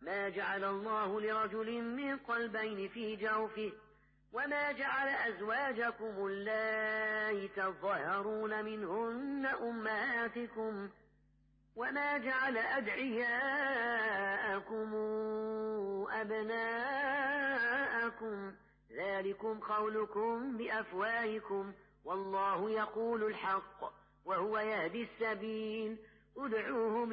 ما جعل الله لرجل من قلبين في جوفه وما جعل أزواجكم اللائي تظهرون منهن أمهاتكم وما جعل أدعياءكم أبناءكم ذلكم قولكم بأفواهكم والله يقول الحق وهو يهدي السبيل ادعوهم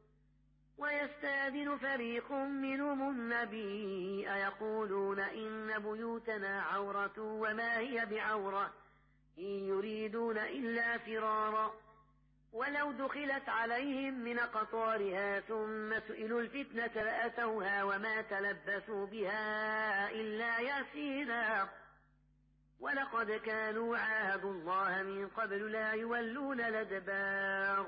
ويستأذن فريق منهم النبي أيقولون إن بيوتنا عورة وما هي بعورة؟ إن يريدون إلا فرارا. ولو دخلت عليهم من قطارها ثم سئلوا الفتنة لأتوها وما تلبثوا بها إلا يسيرا ولقد كانوا عاهدوا الله من قبل لا يولون الأدبار.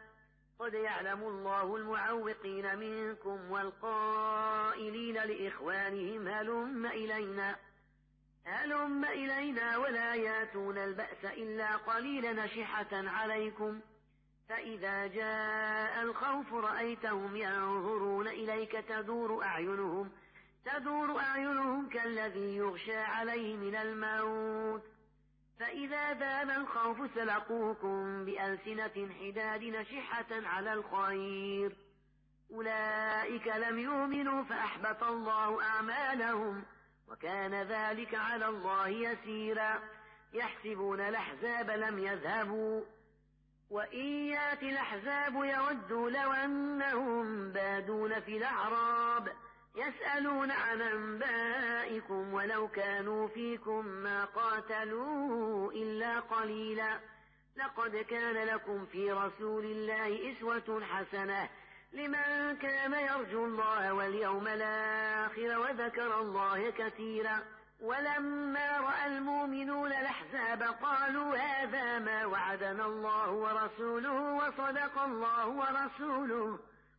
قد يعلم الله المعوقين منكم والقائلين لإخوانهم هلم إلينا هلم إلينا ولا ياتون البأس إلا قليلا نشحة عليكم. فإذا جاء الخوف رأيتهم ينظرون إليك تدور أعينهم تدور أعينهم كالذي يغشى عليه من الموت. فإذا ذاب الخوف سلقوكم بألسنة حداد نشحة على الخير. أولئك لم يؤمنوا فأحبط الله أعمالهم وكان ذلك على الله يسيرا. يحسبون الأحزاب لم يذهبوا. وإن يات الأحزاب يودوا لو أنهم بادون في الأعراب. يسألون عن أنبائكم ولو كانوا فيكم ما قاتلوا إلا قليلا. لقد كان لكم في رسول الله إسوة حسنة لمن كان يرجو الله واليوم الآخر وذكر الله كثيرا. ولما رأى المؤمنون الأحزاب قالوا هذا ما وعدنا الله ورسوله وصدق الله ورسوله.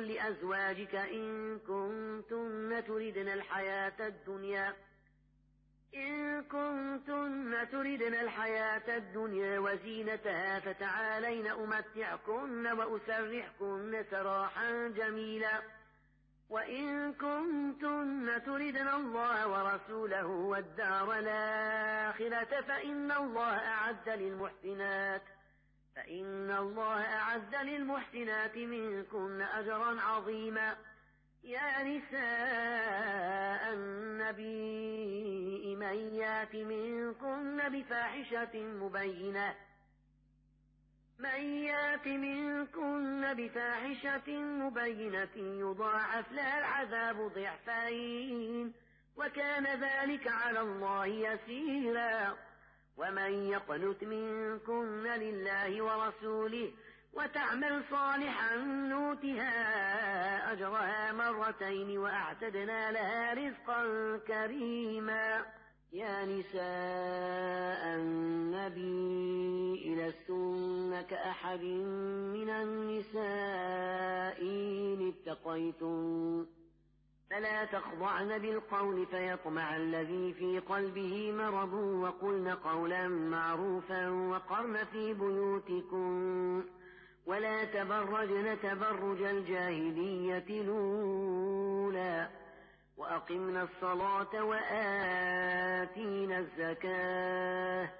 لأزواجك إن كنتن تردن الحياة الدنيا إن كنتن تردن الحياة الدنيا وزينتها فتعالين أمتعكن وأسرحكن سراحا جميلا وإن كنتن تردن الله ورسوله والدار الآخرة فإن الله أعد للمحسنات. فإن الله أعد للمحسنات منكن أجرا عظيما. يا نساء النبي من يات منكن بفاحشة مبينة. من يات منكن بفاحشة مبينة يضاعف لها العذاب ضعفين وكان ذلك على الله يسيرا. ومن يقنت منكن لله ورسوله وتعمل صالحا نوتها أجرها مرتين وأعتدنا لها رزقا كريما. يا نساء النبي لستن كأحد من النساء إن فلا تخضعن بالقول فيطمع الذي في قلبه مرض وقلن قولا معروفا وقرن في بيوتكن ولا تبرجن تبرج الجاهلية الأولى وأقمنا الصلاة وآتينا الزكاة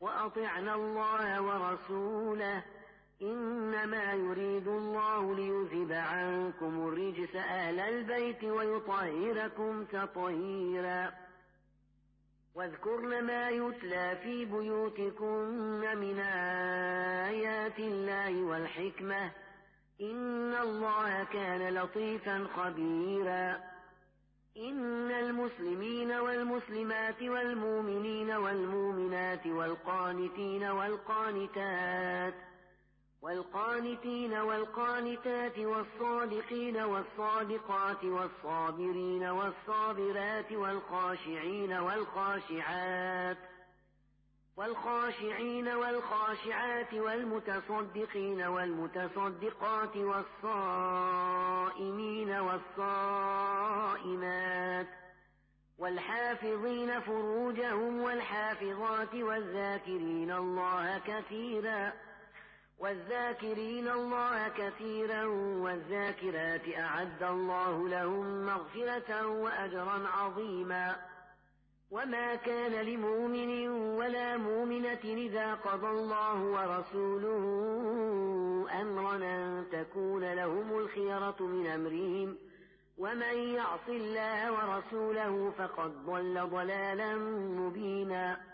وأطعنا الله ورسوله إنما يريد الله ليذهب عنكم الرجس أهل البيت ويطهركم تطهيرا. واذكرن ما يتلى في بيوتكن من آيات الله والحكمة. إن الله كان لطيفا خبيرا. إن المسلمين والمسلمات والمؤمنين والمؤمنات والقانتين والقانتات والقانتين والقانتات والصادقين والصادقات والصابرين والصابرات والخاشعين والخاشعات والخاشعين والخاشعات والمتصدقين والمتصدقات والصائمين والصائمات والحافظين فروجهم والحافظات والذاكرين الله كثيرا والذاكرين الله كثيرا والذاكرات أعد الله لهم مغفرة وأجرا عظيما. وما كان لمؤمن ولا مؤمنة إذا قضى الله ورسوله أمرا أن تكون لهم الخيرة من أمرهم. ومن يعص الله ورسوله فقد ضل ضلالا مبينا.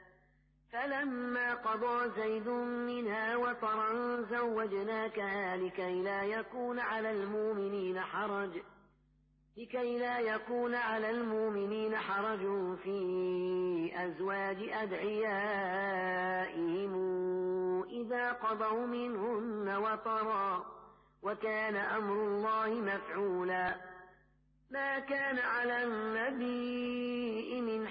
فلما قضى زيد منها وطرا زوجناكها لكي لا يكون على المؤمنين حرج لكي لا يكون على المؤمنين حرج في أزواج أدعيائهم إذا قضوا منهن وطرا وكان أمر الله مفعولا. ما كان على النبي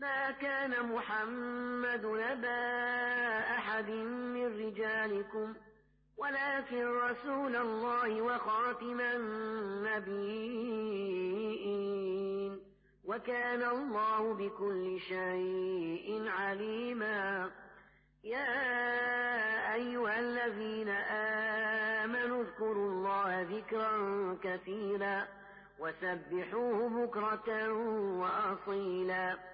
ما كان محمد نبا أحد من رجالكم ولكن رسول الله وخاتم النبيين. وكان الله بكل شيء عليما. يا أيها الذين آمنوا اذكروا الله ذكرا كثيرا وسبحوه بكرة وأصيلا.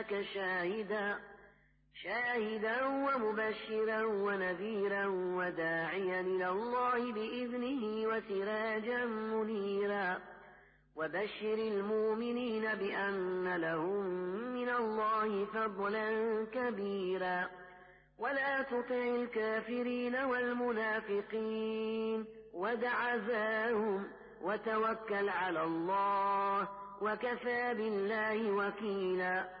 أرسلناك شاهدا شاهدا ومبشرا ونذيرا وداعيا إلى الله بإذنه وسراجا منيرا. وبشر المؤمنين بأن لهم من الله فضلا كبيرا. ولا تطع الكافرين والمنافقين ودع ذاهم وتوكل على الله وكفى بالله وكيلا.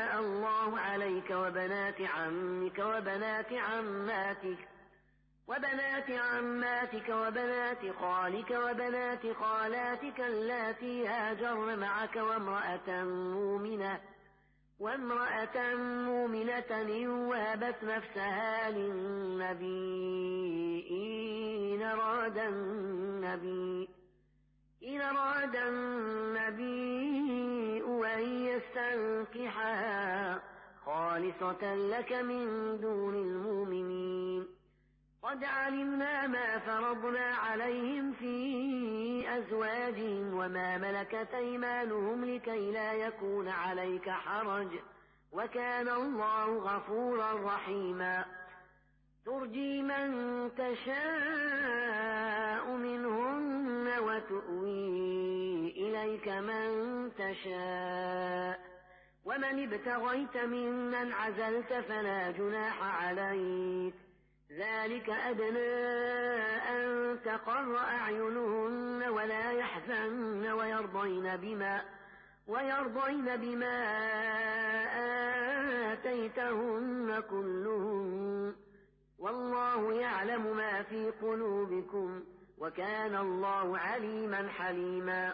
الله عليك وبنات عمك وبنات عماتك وبنات عماتك وبنات خالك وبنات خالاتك اللاتي هاجرن معك وامرأة مؤمنة وامرأة مؤمنة إن وهبت نفسها للنبي إن أراد النبي إن أراد النبي أن يستنكحها خالصة لك من دون المؤمنين. قد علمنا ما فرضنا عليهم في أزواجهم وما ملكت أيمانهم لكي لا يكون عليك حرج وكان الله غفورا رحيما. ترجي من تشاء منهن وتؤوي إليك من تشاء. ومن ابتغيت ممن عزلت فلا جناح عليك. ذلك أدنى أن تقر أعينهن ولا يحزن ويرضين بما ويرضين بما آتيتهن كلهن. والله يعلم ما في قلوبكم وكان الله عليما حليما.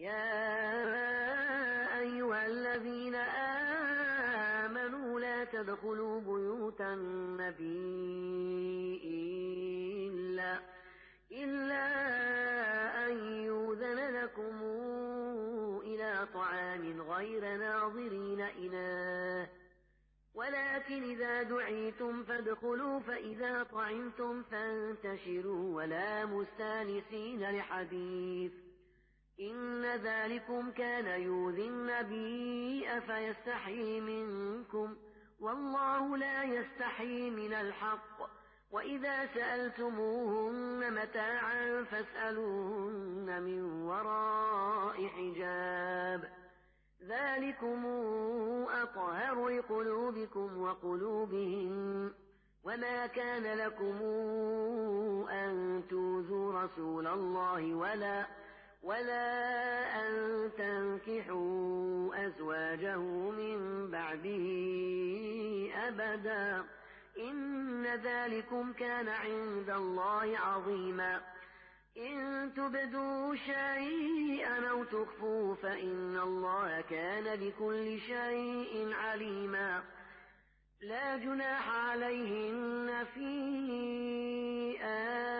يا أيها الذين آمنوا لا تدخلوا بيوت النبي إلا, إلا أن يوذن لكم إلى طعام غير ناظرين إله ولكن إذا دعيتم فادخلوا فإذا طعمتم فانتشروا ولا مستانسين لحديث. إن ذلكم كان يؤذي النبي أفيستحيي منكم والله لا يستحيي من الحق وإذا سألتموهن متاعا فاسألوهن من وراء حجاب ذلكم أطهر لقلوبكم وقلوبهم وما كان لكم أن توذوا رسول الله ولا ولا أن تنكحوا أزواجه من بعده أبدا إن ذلكم كان عند الله عظيما إن تبدوا شيئا أو تخفوا فإن الله كان بكل شيء عليما لا جناح عليهن في آبائهن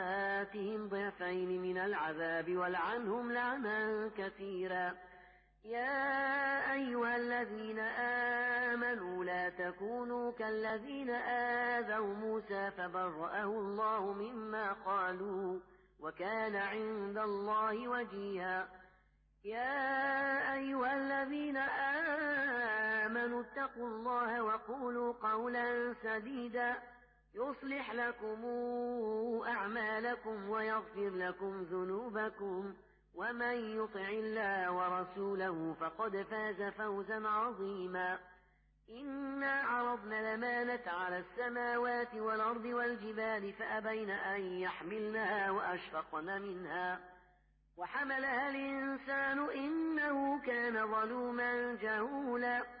آتهم ضعفين من العذاب والعنهم لعنا كثيرا يا أيها الذين آمنوا لا تكونوا كالذين آذوا موسى فبرأه الله مما قالوا وكان عند الله وجيها يا أيها الذين آمنوا اتقوا الله وقولوا قولا سديدا يصلح لكم أعمالكم ويغفر لكم ذنوبكم ومن يطع الله ورسوله فقد فاز فوزا عظيما إنا عرضنا الأمانة على السماوات والأرض والجبال فأبين أن يحملنها وأشفقن منها وحملها الإنسان إنه كان ظلوما جهولا